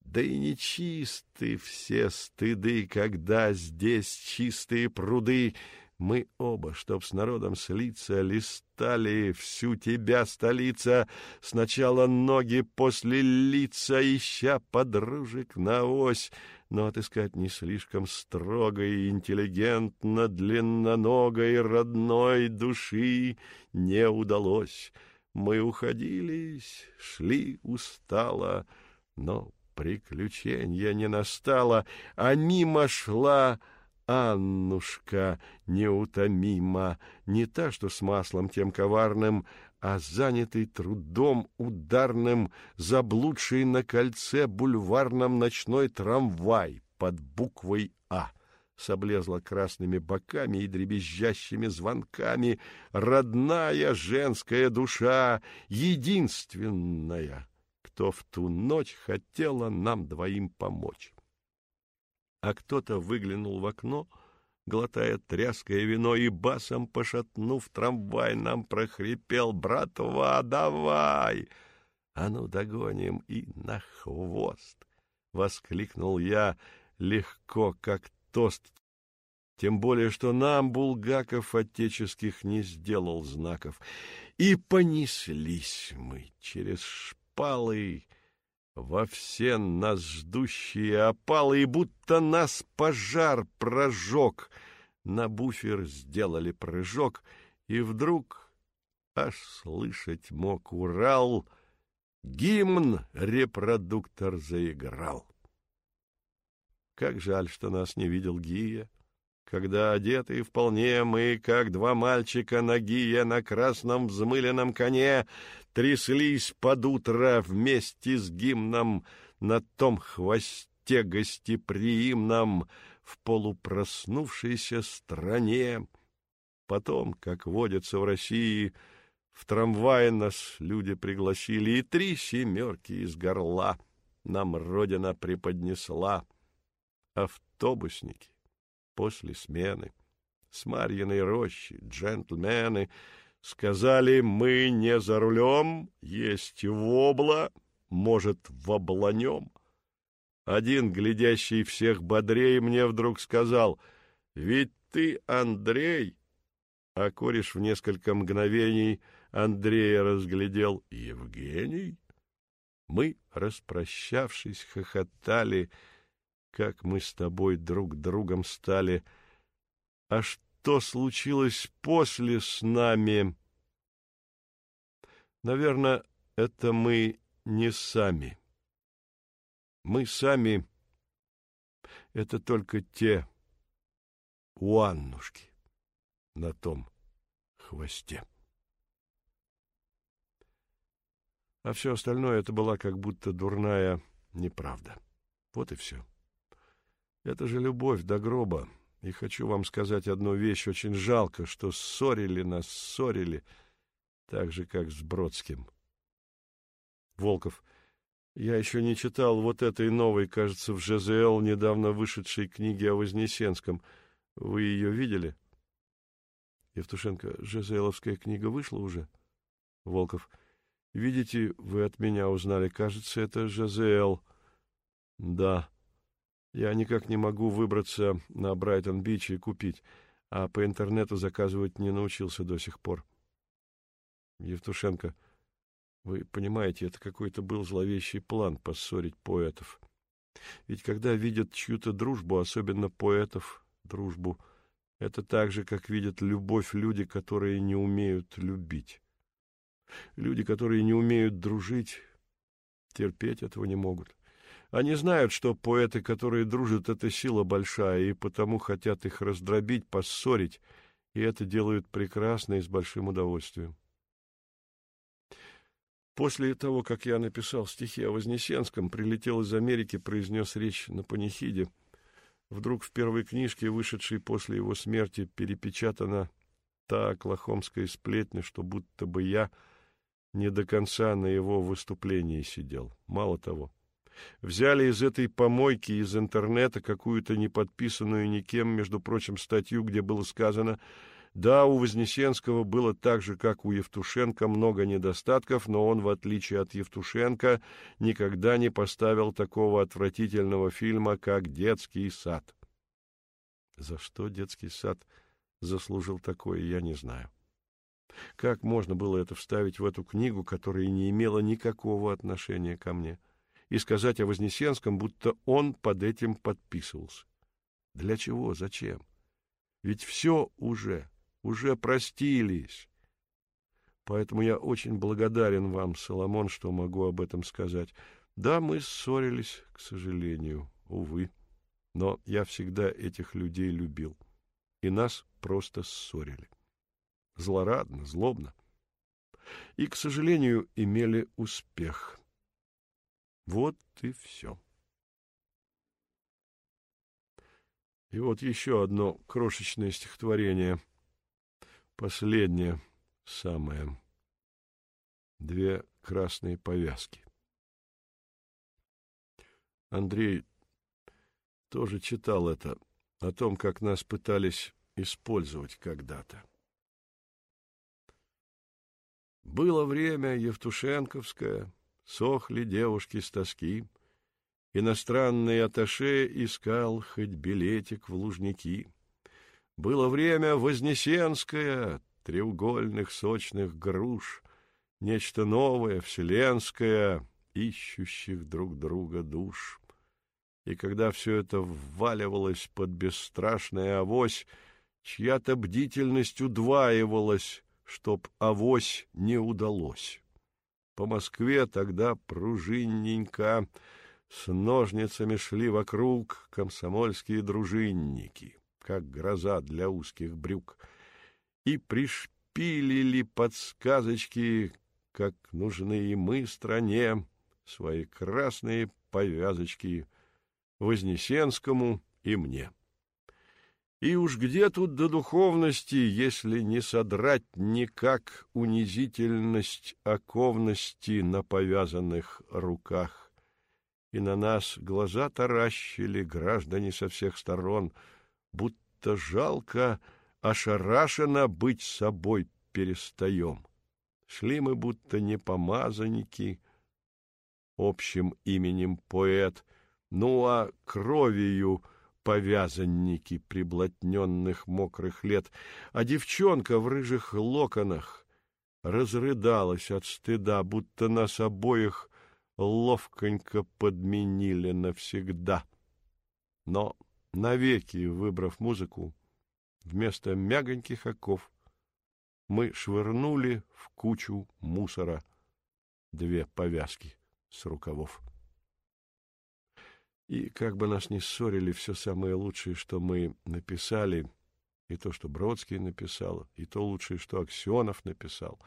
Speaker 1: Да и нечисты все стыды, когда здесь чистые пруды, мы оба, чтоб с народом слиться, листали всю тебя, столица, сначала ноги, после лица, ища подружек на ось, но отыскать не слишком строго и интеллигентно длинноногой родной души не удалось. Мы уходились, шли устало, но приключения не настало, а мимо шла Аннушка неутомима, не та, что с маслом тем коварным, а занятый трудом ударным, заблудший на кольце бульварном ночной трамвай под буквой «А» с красными боками и дребезжащими звонками, родная женская душа, единственная, кто в ту ночь хотела нам двоим помочь. А кто-то выглянул в окно, глотая тряское вино, и басом, пошатнув трамвай, нам прохрипел «Братва, давай!» «А ну, догоним и на хвост!» — воскликнул я легко, как тост. Тем более, что нам Булгаков отеческих не сделал знаков. И понеслись мы через шпалы во все нас ждущие опалы, и будто нас пожар прожег. На буфер сделали прыжок, и вдруг аж слышать мог Урал, гимн репродуктор заиграл. Как жаль, что нас не видел Гия, когда одетые вполне мы, как два мальчика на Гия на красном взмыленном коне, тряслись под утро вместе с гимном на том хвосте гостеприимном в полупроснувшейся стране. Потом, как водится в России, в трамвае нас люди пригласили, и три семерки из горла нам Родина преподнесла — автобусники после смены с Марьиной рощи, джентльмены, сказали, мы не за рулем, есть вобла, может, вобланем. Один, глядящий всех бодрей, мне вдруг сказал, ведь ты Андрей. А кореш в несколько мгновений Андрея разглядел Евгений. Мы, распрощавшись, хохотали, — как мы с тобой друг другом стали. А что случилось после с нами? Наверное, это мы не сами. Мы сами — это только те у Аннушки на том хвосте. А все остальное это была как будто дурная неправда. Вот и все. Это же любовь до гроба. И хочу вам сказать одну вещь. Очень жалко, что ссорили нас, ссорили, так же, как с Бродским. Волков. Я еще не читал вот этой новой, кажется, в ЖЗЛ недавно вышедшей книги о Вознесенском. Вы ее видели? Евтушенко. ЖЗЛовская книга вышла уже? Волков. Видите, вы от меня узнали. Кажется, это ЖЗЛ. Да. Я никак не могу выбраться на Брайтон-Бич и купить, а по интернету заказывать не научился до сих пор. Евтушенко, вы понимаете, это какой-то был зловещий план поссорить поэтов. Ведь когда видят чью-то дружбу, особенно поэтов, дружбу, это так же, как видят любовь люди, которые не умеют любить. Люди, которые не умеют дружить, терпеть этого не могут. Они знают, что поэты, которые дружат, это сила большая, и потому хотят их раздробить, поссорить, и это делают прекрасно и с большим удовольствием. После того, как я написал стихи о Вознесенском, прилетел из Америки, произнес речь на панихиде. Вдруг в первой книжке, вышедшей после его смерти, перепечатана та оклахомская сплетня, что будто бы я не до конца на его выступлении сидел. Мало того, Взяли из этой помойки из интернета какую-то неподписанную никем, между прочим, статью, где было сказано «Да, у Вознесенского было так же, как у Евтушенко, много недостатков, но он, в отличие от Евтушенко, никогда не поставил такого отвратительного фильма, как «Детский сад». За что детский сад заслужил такое, я не знаю. Как можно было это вставить в эту книгу, которая не имела никакого отношения ко мне? — и сказать о Вознесенском, будто он под этим подписывался. Для чего? Зачем? Ведь все уже, уже простились. Поэтому я очень благодарен вам, Соломон, что могу об этом сказать. Да, мы ссорились, к сожалению, увы. Но я всегда этих людей любил. И нас просто ссорили. Злорадно, злобно. и, к сожалению, имели успех. Вот и все. И вот еще одно крошечное стихотворение, последнее, самое. Две красные повязки. Андрей тоже читал это, о том, как нас пытались использовать когда-то. Было время Евтушенковское, сохли девушки с тоски, Иностранный аташе искал хоть билетик в Лужники. Было время Вознесенское, треугольных сочных груш, Нечто новое, вселенское, ищущих друг друга душ. И когда все это вваливалось под бесстрашная авось, Чья-то бдительность удваивалась, чтоб авось не удалось. По Москве тогда пружинненько с ножницами шли вокруг комсомольские дружинники, как гроза для узких брюк, и пришпилили подсказочки, как нужны и мы стране, свои красные повязочки Вознесенскому и мне. И уж где тут до духовности, если не содрать никак унизительность оковности на повязанных руках? и на нас глаза таращили граждане со всех сторон, будто жалко, ошарашенно быть собой перестаем. Шли мы будто не помазанники, общим именем поэт, ну а кровью повязанники приблотненных мокрых лет, а девчонка в рыжих локонах разрыдалась от стыда, будто нас обоих ловконько подменили навсегда. Но, навеки выбрав музыку, вместо мягоньких оков мы швырнули в кучу мусора две повязки с рукавов. И как бы нас ни ссорили, все самое лучшее, что мы написали — и то, что Бродский написал, и то лучшее, что Аксенов написал,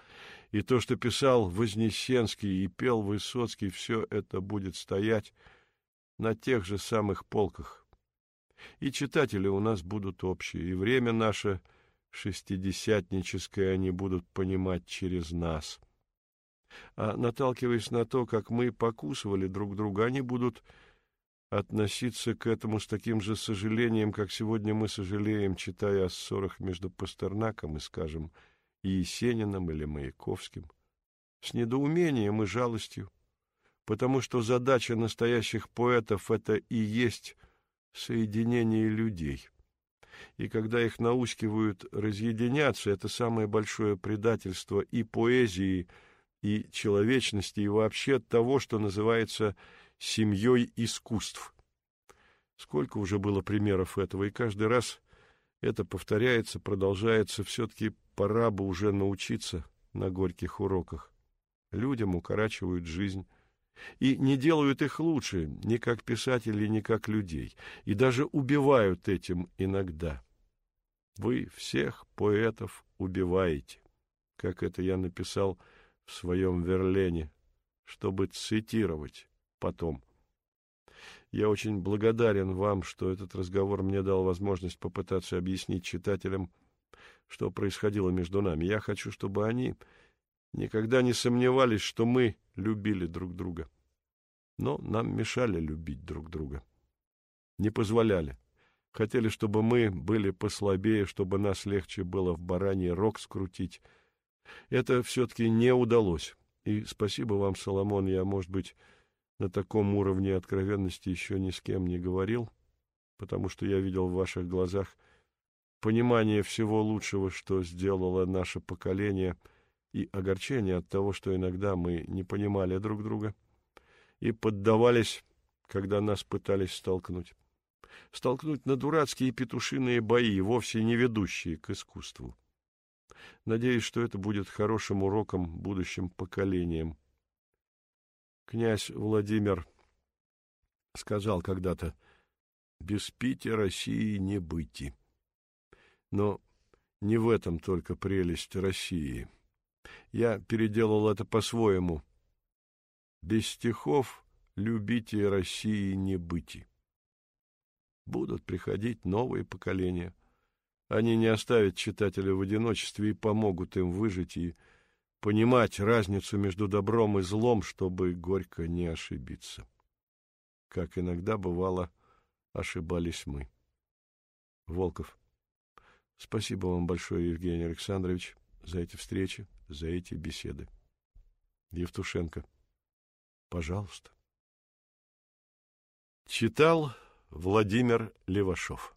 Speaker 1: и то, что писал Вознесенский и пел Высоцкий, все это будет стоять на тех же самых полках. И читатели у нас будут общие, и время наше шестидесятническое они будут понимать через нас. А наталкиваясь на то, как мы покусывали друг друга, они будут относиться к этому с таким же сожалением, как сегодня мы сожалеем, читая о ссорах между Пастернаком и, скажем, Есениным или Маяковским, с недоумением и жалостью, потому что задача настоящих поэтов — это и есть соединение людей. И когда их наускивают разъединяться, это самое большое предательство и поэзии, и человечности, и вообще того, что называется семьей искусств. Сколько уже было примеров этого, и каждый раз это повторяется, продолжается, все-таки пора бы уже научиться на горьких уроках. Людям укорачивают жизнь, и не делают их лучше ни как писателей, ни как людей, и даже убивают этим иногда. Вы всех поэтов убиваете, как это я написал в своем Верлене, чтобы цитировать потом. Я очень благодарен вам, что этот разговор мне дал возможность попытаться объяснить читателям, что происходило между нами. Я хочу, чтобы они никогда не сомневались, что мы любили друг друга. Но нам мешали любить друг друга. Не позволяли. Хотели, чтобы мы были послабее, чтобы нас легче было в бараний рог скрутить. Это все-таки не удалось. И спасибо вам, Соломон, я, может быть, на таком уровне откровенности еще ни с кем не говорил, потому что я видел в ваших глазах понимание всего лучшего, что сделало наше поколение, и огорчение от того, что иногда мы не понимали друг друга и поддавались, когда нас пытались столкнуть. Столкнуть на дурацкие петушиные бои, вовсе не ведущие к искусству. Надеюсь, что это будет хорошим уроком будущим поколениям Князь Владимир сказал когда-то, «Без пити России не быти». Но не в этом только прелесть России. Я переделал это по-своему. Без стихов любите России не быти. Будут приходить новые поколения. Они не оставят читателя в одиночестве и помогут им выжить и понимать разницу между добром и злом, чтобы горько не ошибиться. Как иногда бывало, ошибались мы. Волков. Спасибо вам большое, Евгений Александрович, за эти встречи, за эти беседы. Евтушенко. Пожалуйста. Читал Владимир Левашов.